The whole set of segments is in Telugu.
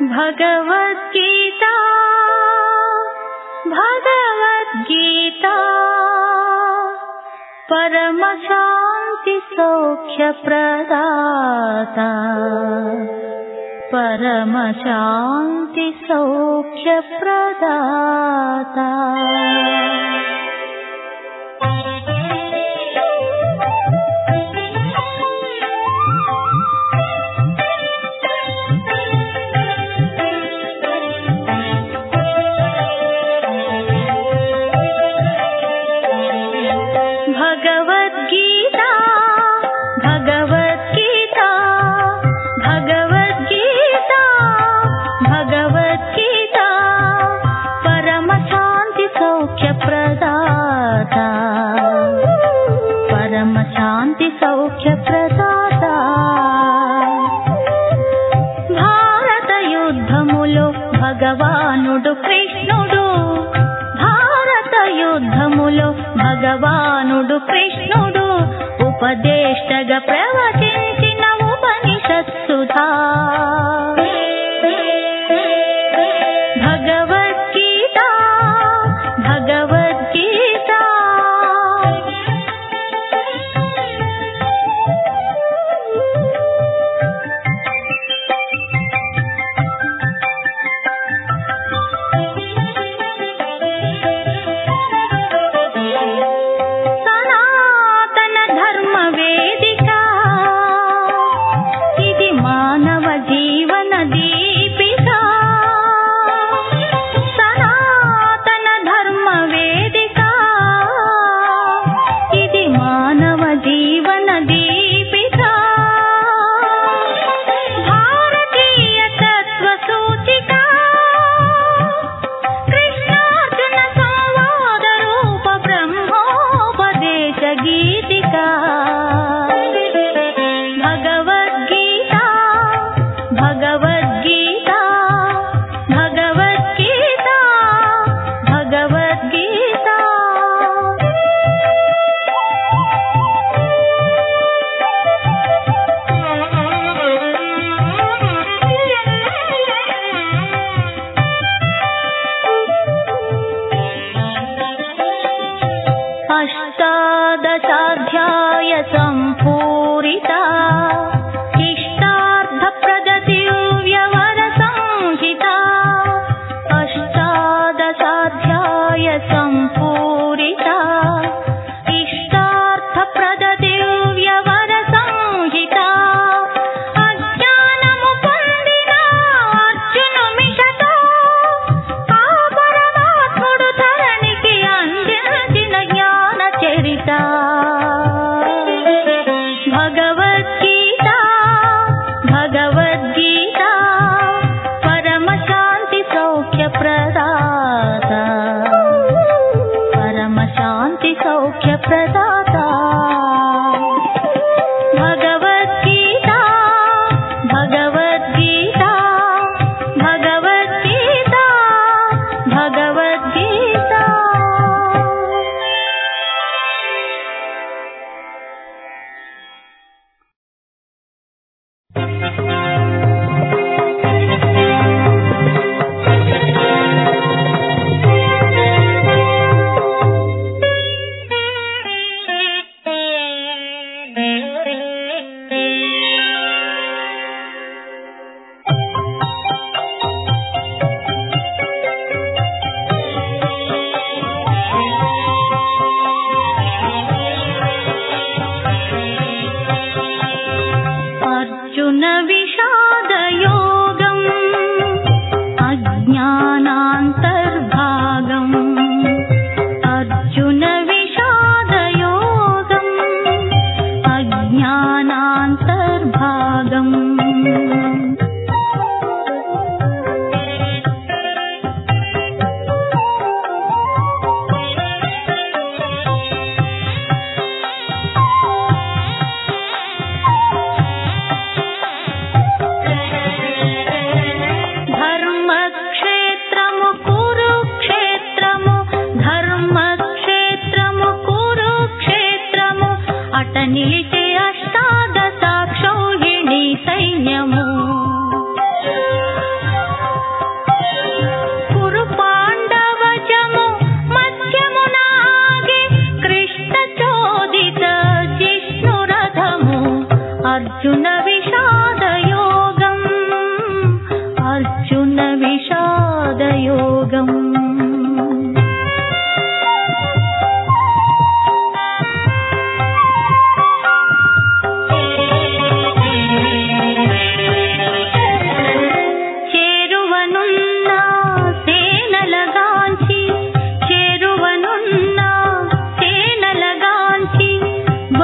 भगवद्गीता भगवद्गीता परमशान्तिसौख्यप्रदाता परमशान्तिसौख्यप्रदाता।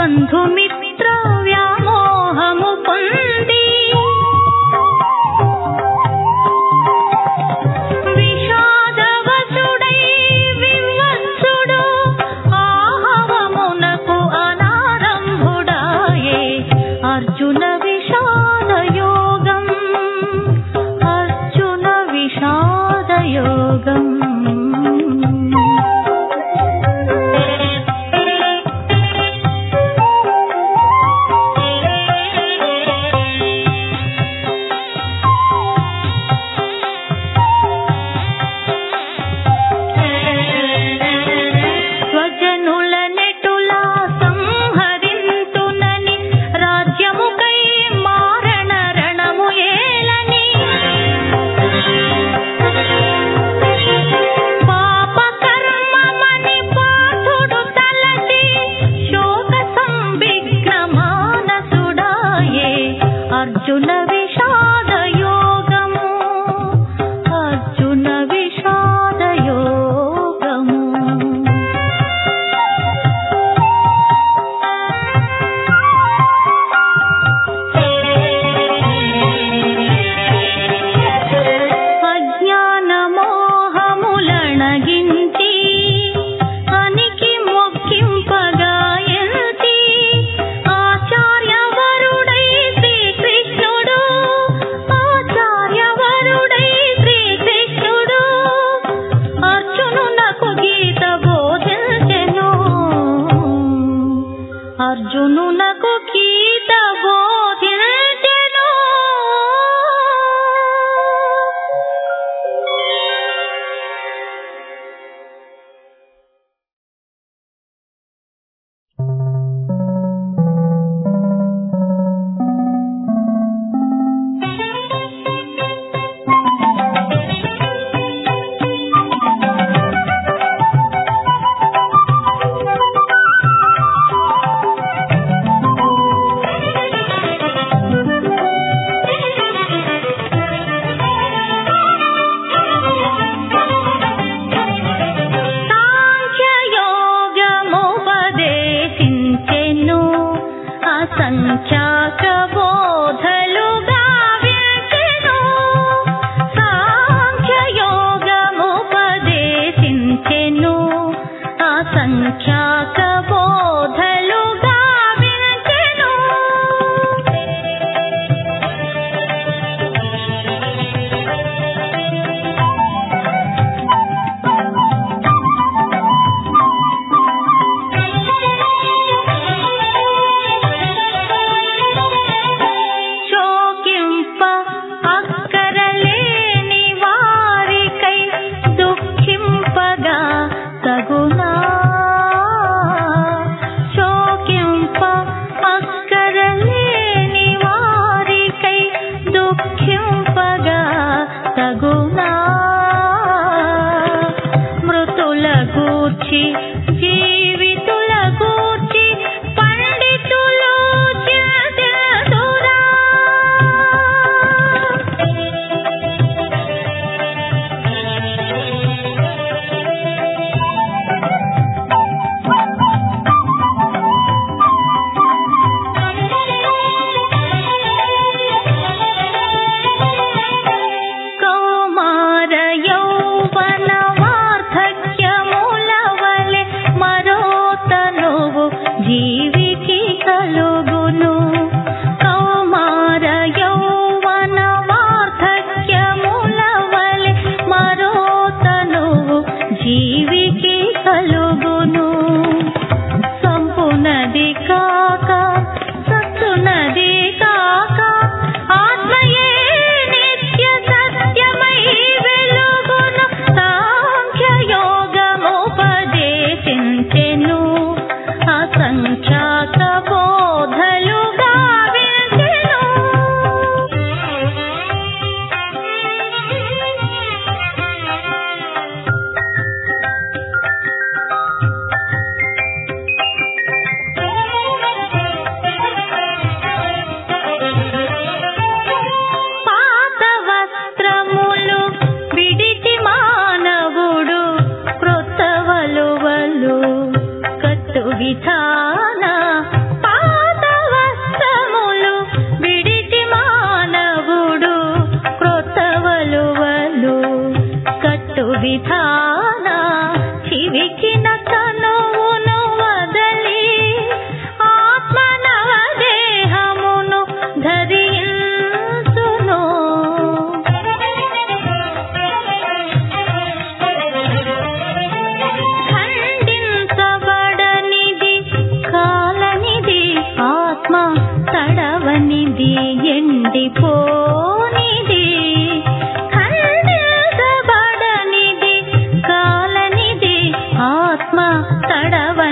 অন্ধমিত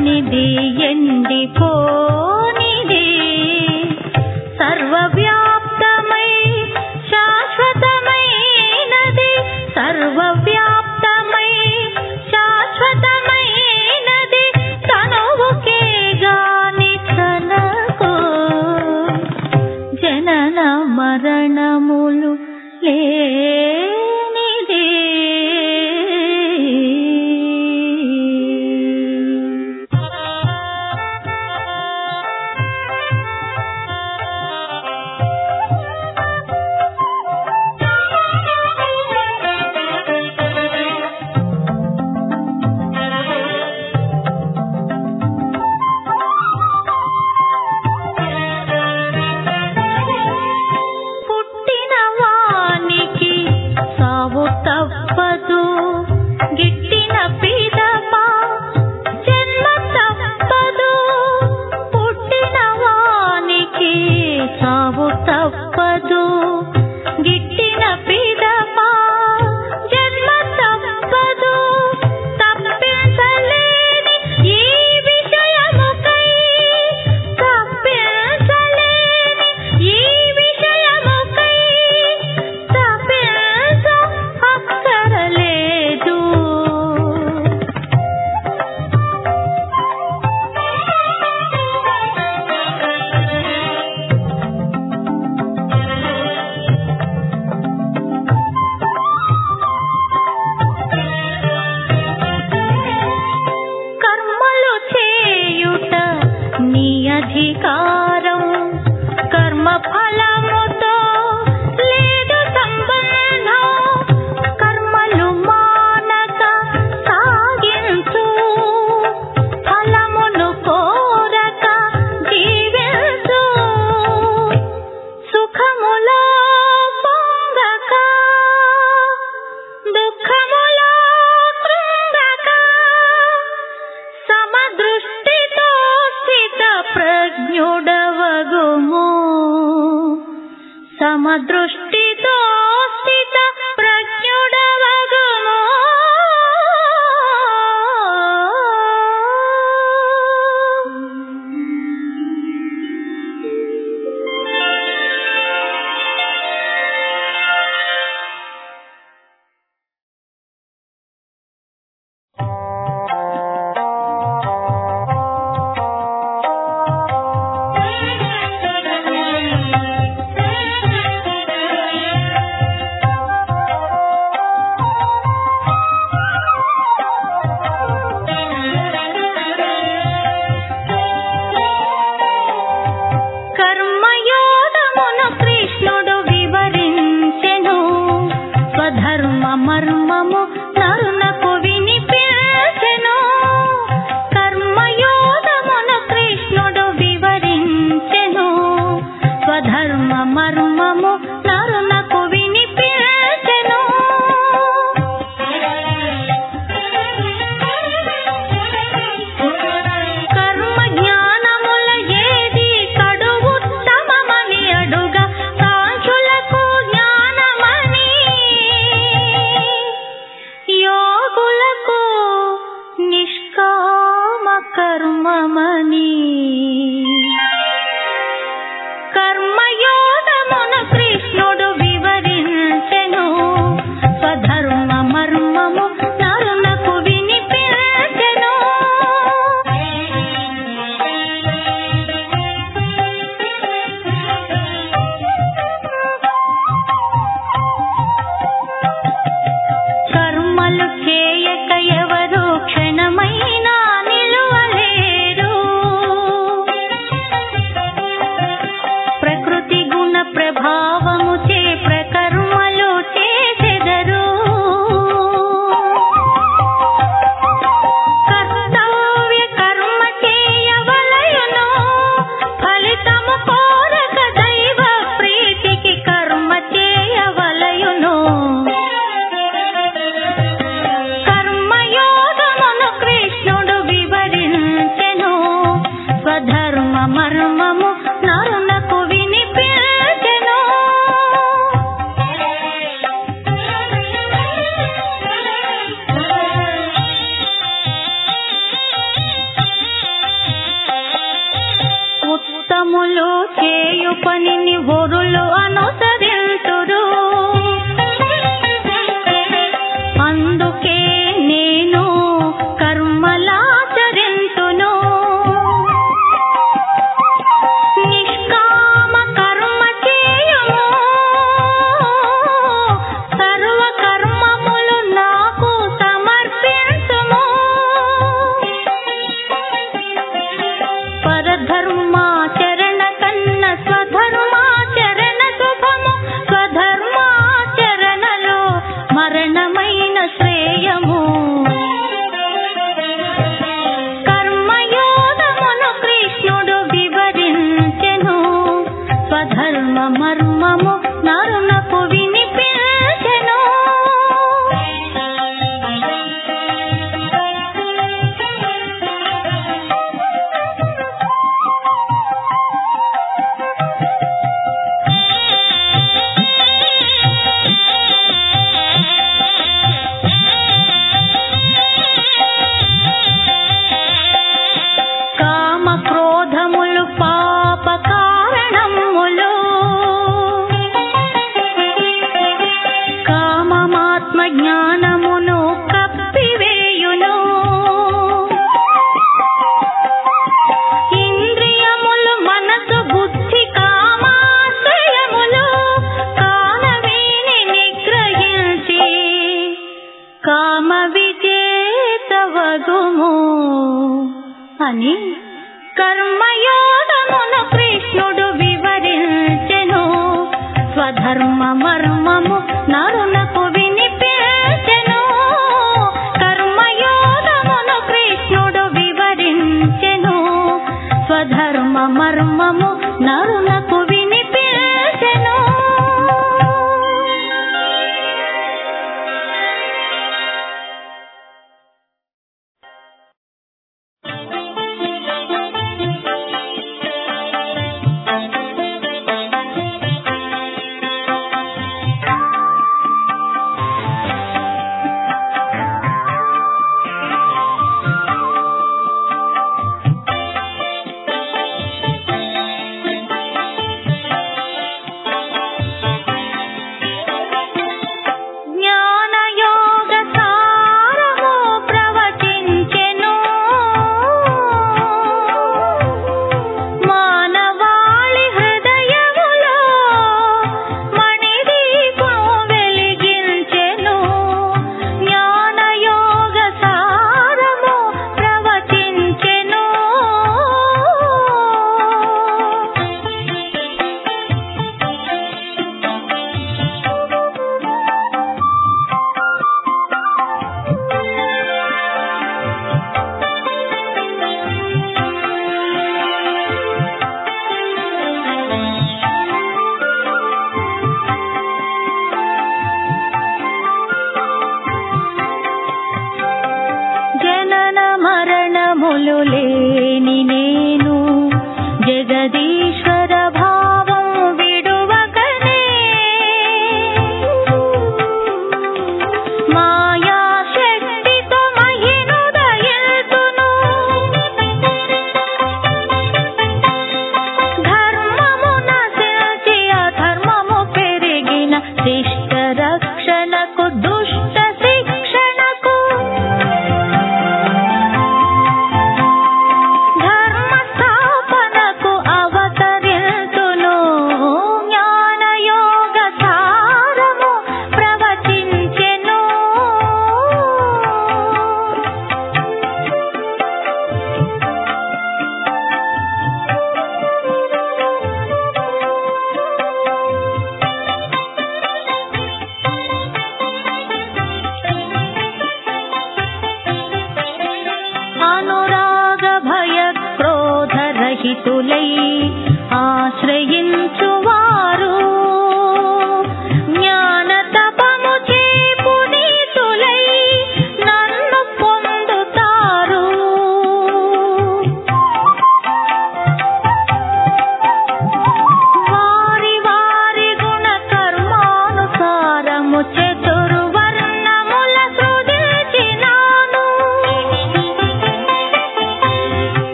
తడవనిది ఎండిపో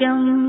chân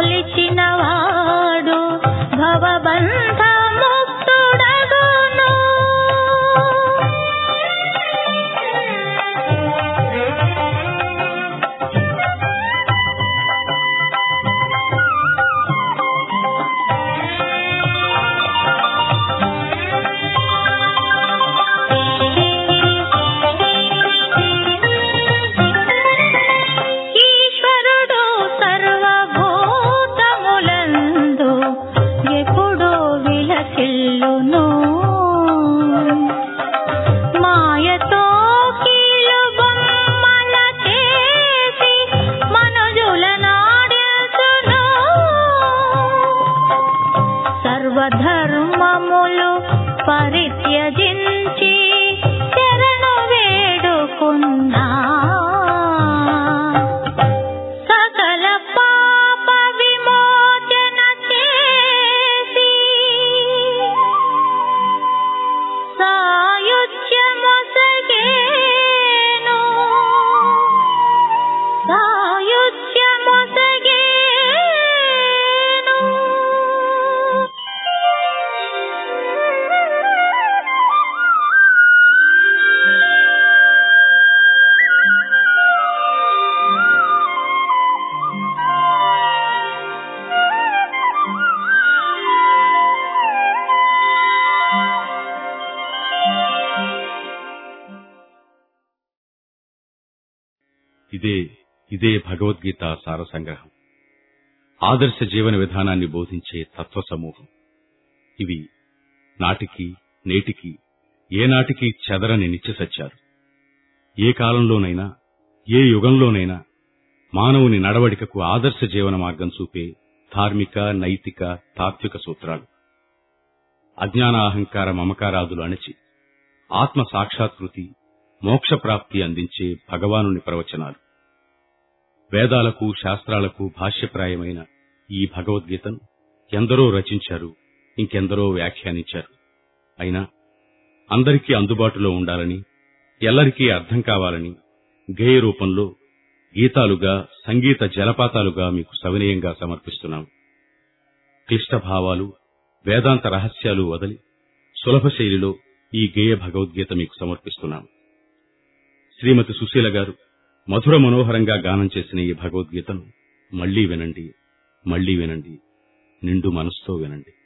కొలిచిన ఇదే భగవద్గీత సారసంగ్రహం. ఆదర్శ జీవన విధానాన్ని బోధించే తత్వ సమూహం ఇవి నాటికి నేటికి ఏనాటికి చెదరని నిత్య సత్యాలు. ఏ కాలంలోనైనా ఏ యుగంలోనైనా మానవుని నడవడికకు ఆదర్శ జీవన మార్గం చూపే ధార్మిక నైతిక తాత్విక సూత్రాలు. అజ్ఞాన అహంకార మమకారాదులు అణచి ఆత్మ సాక్షాత్కృతి మోక్ష ప్రాప్తి అందించే భగవానుని ప్రవచనాలు. వేదాలకు శాస్త్రాలకు భాష్యప్రాయమైన ఈ భగవద్గీతను ఎందరో రచించారు ఇంకెందరో వ్యాఖ్యానించారు. అయినా అందరికీ అందుబాటులో ఉండాలని ఎల్లరికీ అర్థం కావాలని గేయ రూపంలో గీతాలుగా సంగీత జలపాతాలుగా మీకు సవినయంగా సమర్పిస్తున్నాం. క్లిష్ట భావాలు వేదాంత రహస్యాలు వదిలి సులభ శైలిలో ఈ గేయ భగవద్గీత మీకు సమర్పిస్తున్నాం. శ్రీమతి సుశీల గారు మధుర మనోహరంగా గానం చేసిన ఈ భగవద్గీతను మళ్ళీ వినండి మళ్ళీ వినండి నిండు మనస్సుతో వినండి.